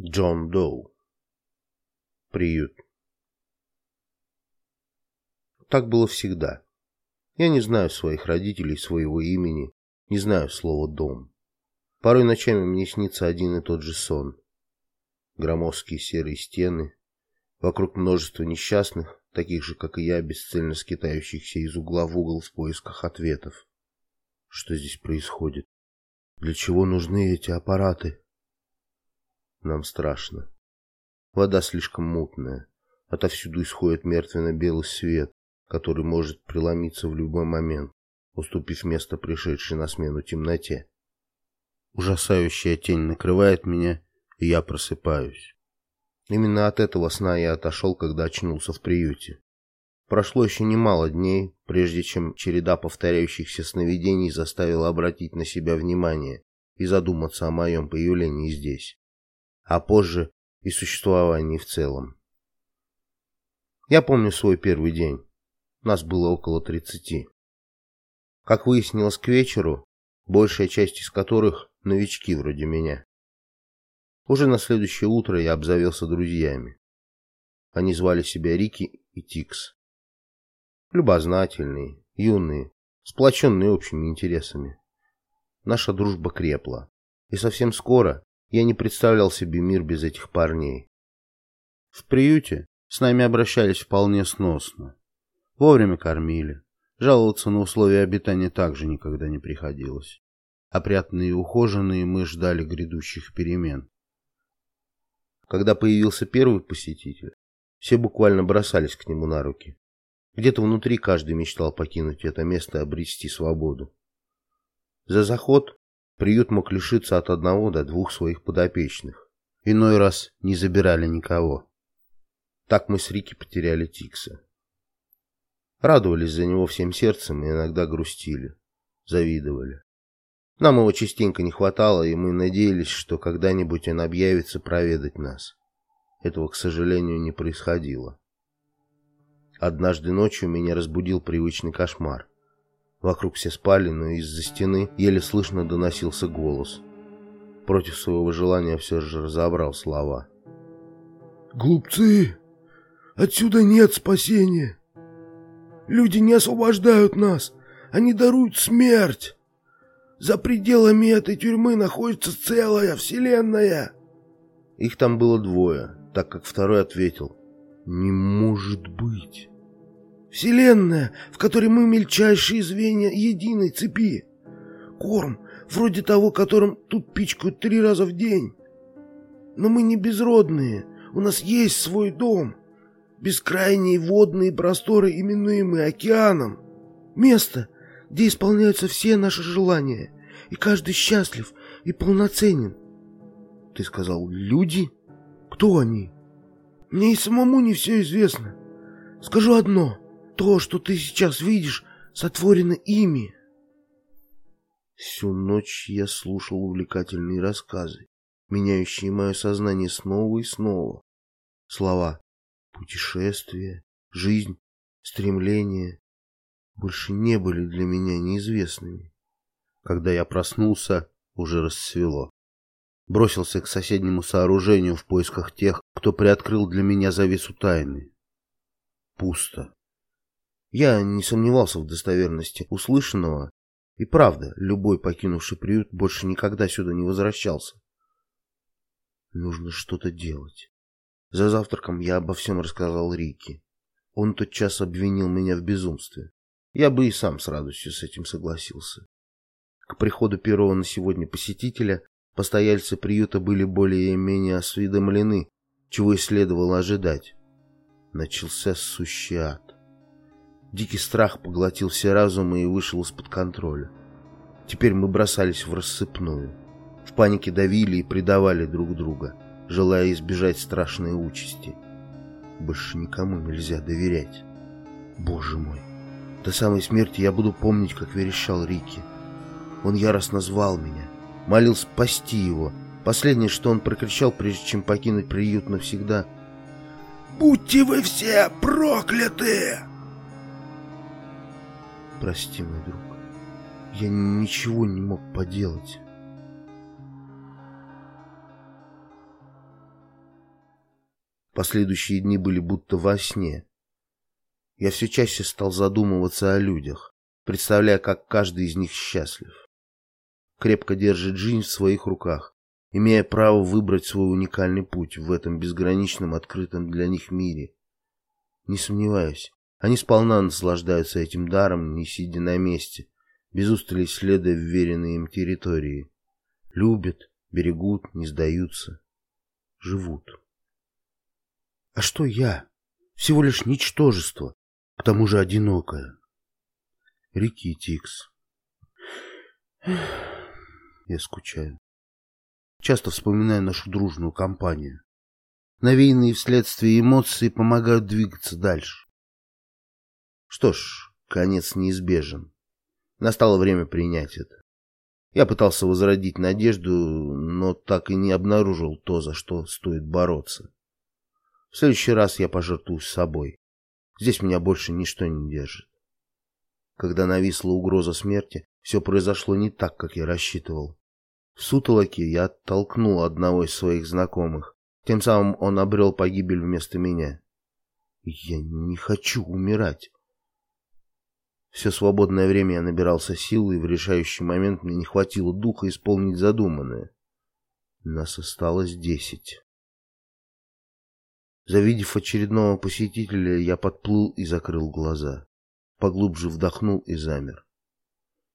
Джон Доу. Приют. Так было всегда. Я не знаю своих родителей, своего имени, не знаю слова «дом». Порой ночами мне снится один и тот же сон. Громоздкие серые стены, вокруг множество несчастных, таких же, как и я, бесцельно скитающихся из угла в угол в поисках ответов. Что здесь происходит? Для чего нужны эти аппараты? Нам страшно. Вода слишком мутная. Отовсюду исходит мертвенно-белый свет, который может преломиться в любой момент, уступив место пришедшей на смену темноте. Ужасающая тень накрывает меня, и я просыпаюсь. Именно от этого сна я отошел, когда очнулся в приюте. Прошло еще немало дней, прежде чем череда повторяющихся сновидений заставила обратить на себя внимание и задуматься о моем появлении здесь, а позже и существовании в целом. Я помню свой первый день. Нас было около тридцати. Как выяснилось к вечеру, большая часть из которых новички вроде меня. Уже на следующее утро я обзавелся друзьями. Они звали себя Рики и Тикс любознательные, юные, сплоченные общими интересами. Наша дружба крепла, и совсем скоро я не представлял себе мир без этих парней. В приюте с нами обращались вполне сносно. Вовремя кормили. Жаловаться на условия обитания также никогда не приходилось. Опрятные и ухоженные мы ждали грядущих перемен. Когда появился первый посетитель, все буквально бросались к нему на руки. Где-то внутри каждый мечтал покинуть это место и обрести свободу. За заход приют мог лишиться от одного до двух своих подопечных. Иной раз не забирали никого. Так мы с Рики потеряли Тикса. Радовались за него всем сердцем и иногда грустили, завидовали. Нам его частенько не хватало, и мы надеялись, что когда-нибудь он объявится проведать нас. Этого, к сожалению, не происходило. Однажды ночью меня разбудил привычный кошмар. Вокруг все спали, но из-за стены еле слышно доносился голос. Против своего желания все же разобрал слова. «Глупцы! Отсюда нет спасения! Люди не освобождают нас, они даруют смерть! За пределами этой тюрьмы находится целая вселенная!» Их там было двое, так как второй ответил «Не может быть!» Вселенная, в которой мы мельчайшие звенья единой цепи. Корм, вроде того, которым тут пичкают три раза в день. Но мы не безродные, у нас есть свой дом. Бескрайние водные просторы, именуемые океаном. Место, где исполняются все наши желания, и каждый счастлив и полноценен. Ты сказал «люди»? Кто они? Мне и самому не все известно. Скажу одно — то, что ты сейчас видишь, сотворено ими. Всю ночь я слушал увлекательные рассказы, меняющие мое сознание снова и снова. Слова «путешествие», «жизнь», «стремление» больше не были для меня неизвестными. Когда я проснулся, уже расцвело. Бросился к соседнему сооружению в поисках тех, кто приоткрыл для меня завесу тайны. Пусто. Я не сомневался в достоверности услышанного, и правда, любой покинувший приют больше никогда сюда не возвращался. Нужно что-то делать. За завтраком я обо всем рассказал Рике. Он тотчас обвинил меня в безумстве. Я бы и сам с радостью с этим согласился. К приходу первого на сегодня посетителя постояльцы приюта были более-менее осведомлены, чего и следовало ожидать. Начался сущий ад. Дикий страх поглотил все разумы и вышел из-под контроля. Теперь мы бросались в рассыпную. В панике давили и предавали друг друга, желая избежать страшной участи. Больше никому нельзя доверять. Боже мой, до самой смерти я буду помнить, как верещал Рики. Он яростно звал меня, молил спасти его. Последнее, что он прокричал, прежде чем покинуть приют навсегда. «Будьте вы все прокляты!» Прости, мой друг. Я ничего не мог поделать. Последующие дни были будто во сне. Я все чаще стал задумываться о людях, представляя, как каждый из них счастлив. Крепко держит жизнь в своих руках, имея право выбрать свой уникальный путь в этом безграничном открытом для них мире. Не сомневаюсь, они сполна наслаждаются этим даром, не сидя на месте, без устали следуя вверенной им территории. Любят, берегут, не сдаются, живут. А что я? Всего лишь ничтожество, к тому же одинокое. Реки Тикс. Я скучаю. Часто вспоминаю нашу дружную компанию. Навеянные вследствие эмоции помогают двигаться дальше. Что ж, конец неизбежен. Настало время принять это. Я пытался возродить надежду, но так и не обнаружил то, за что стоит бороться. В следующий раз я пожертвую собой. Здесь меня больше ничто не держит. Когда нависла угроза смерти, все произошло не так, как я рассчитывал. В сутолоке я оттолкнул одного из своих знакомых. Тем самым он обрел погибель вместо меня. Я не хочу умирать. Все свободное время я набирался сил, и в решающий момент мне не хватило духа исполнить задуманное. Нас осталось десять. Завидев очередного посетителя, я подплыл и закрыл глаза. Поглубже вдохнул и замер.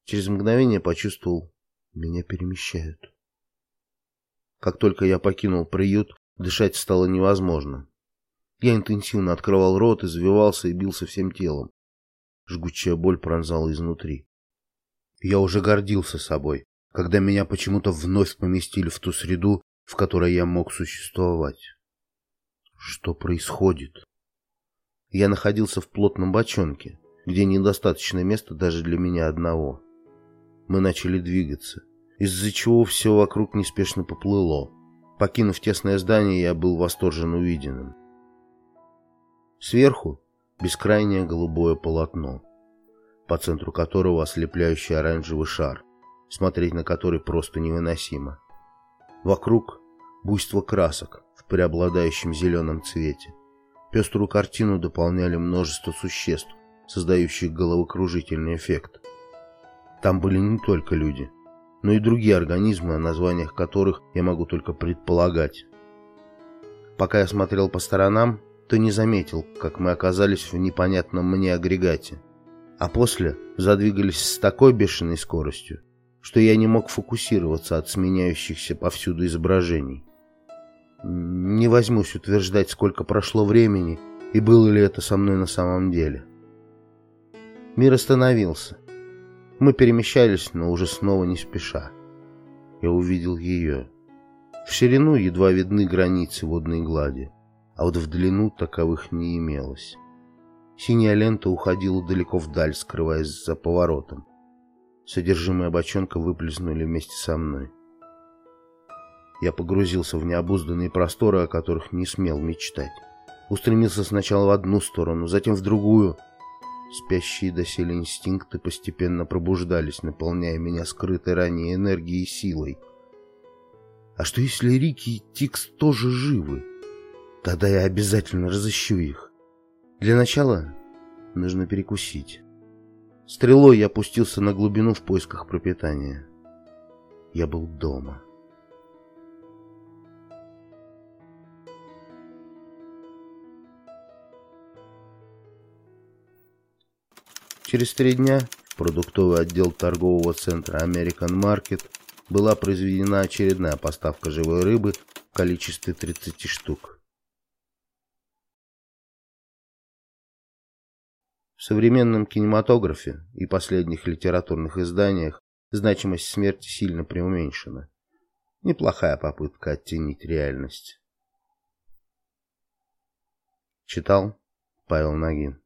Через мгновение почувствовал, меня перемещают. Как только я покинул приют, дышать стало невозможно. Я интенсивно открывал рот, извивался и бился всем телом. Жгучая боль пронзала изнутри. Я уже гордился собой, когда меня почему-то вновь поместили в ту среду, в которой я мог существовать. Что происходит? Я находился в плотном бочонке, где недостаточно места даже для меня одного. Мы начали двигаться, из-за чего все вокруг неспешно поплыло. Покинув тесное здание, я был восторжен увиденным. Сверху бескрайнее голубое полотно, по центру которого ослепляющий оранжевый шар, смотреть на который просто невыносимо. Вокруг буйство красок в преобладающем зеленом цвете. Пеструю картину дополняли множество существ, создающих головокружительный эффект. Там были не только люди, но и другие организмы, о названиях которых я могу только предполагать. Пока я смотрел по сторонам, то не заметил, как мы оказались в непонятном мне агрегате. А после задвигались с такой бешеной скоростью, что я не мог фокусироваться от сменяющихся повсюду изображений. Не возьмусь утверждать, сколько прошло времени и было ли это со мной на самом деле. Мир остановился. Мы перемещались, но уже снова не спеша. Я увидел ее. В ширину едва видны границы водной глади а вот в длину таковых не имелось. Синяя лента уходила далеко вдаль, скрываясь за поворотом. Содержимое бочонка выплеснули вместе со мной. Я погрузился в необузданные просторы, о которых не смел мечтать. Устремился сначала в одну сторону, затем в другую. Спящие доселе инстинкты постепенно пробуждались, наполняя меня скрытой ранее энергией и силой. А что если Рики и Тикс тоже живы? Тогда я обязательно разыщу их. Для начала нужно перекусить. Стрелой я опустился на глубину в поисках пропитания. Я был дома. Через три дня в продуктовый отдел торгового центра American Market была произведена очередная поставка живой рыбы в количестве 30 штук. В современном кинематографе и последних литературных изданиях значимость смерти сильно преуменьшена. Неплохая попытка оттенить реальность. Читал Павел Нагин